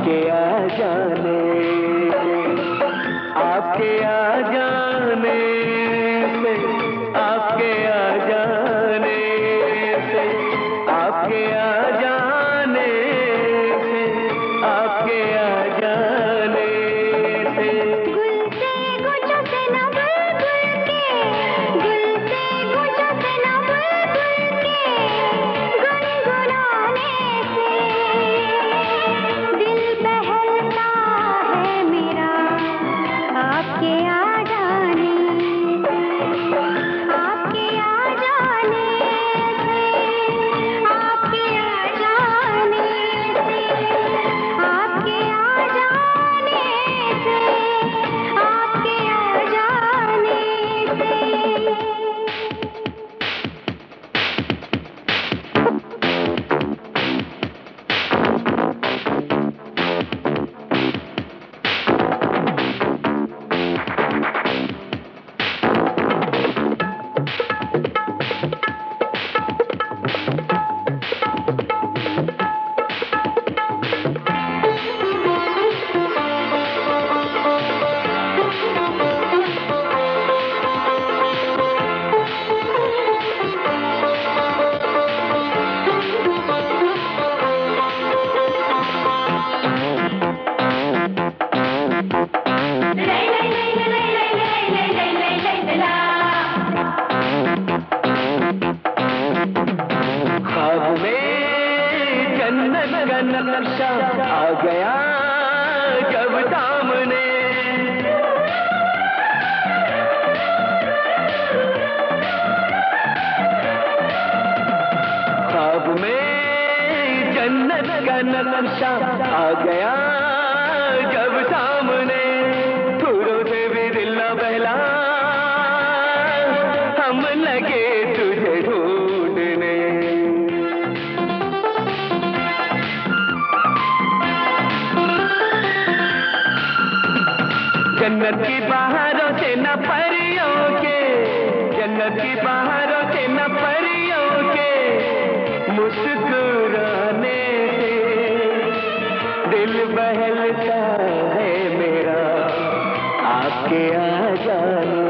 आपके आ जाने आपके आ जाने। आपके आ का नक्शा आ गया। जब सामने फूलों से भी दिल न बहला, हम लगे तुझे ढूँढने। जन्नत की बाहरों से न परियों के, जन्नत की बाहरों से न परियों के मुस्कुराने बहलता है मेरा। आपके आ जाने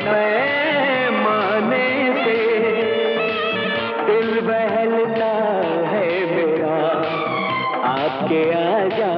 पैमाने से। दिल बहलता है मेरा। आपके आ जाने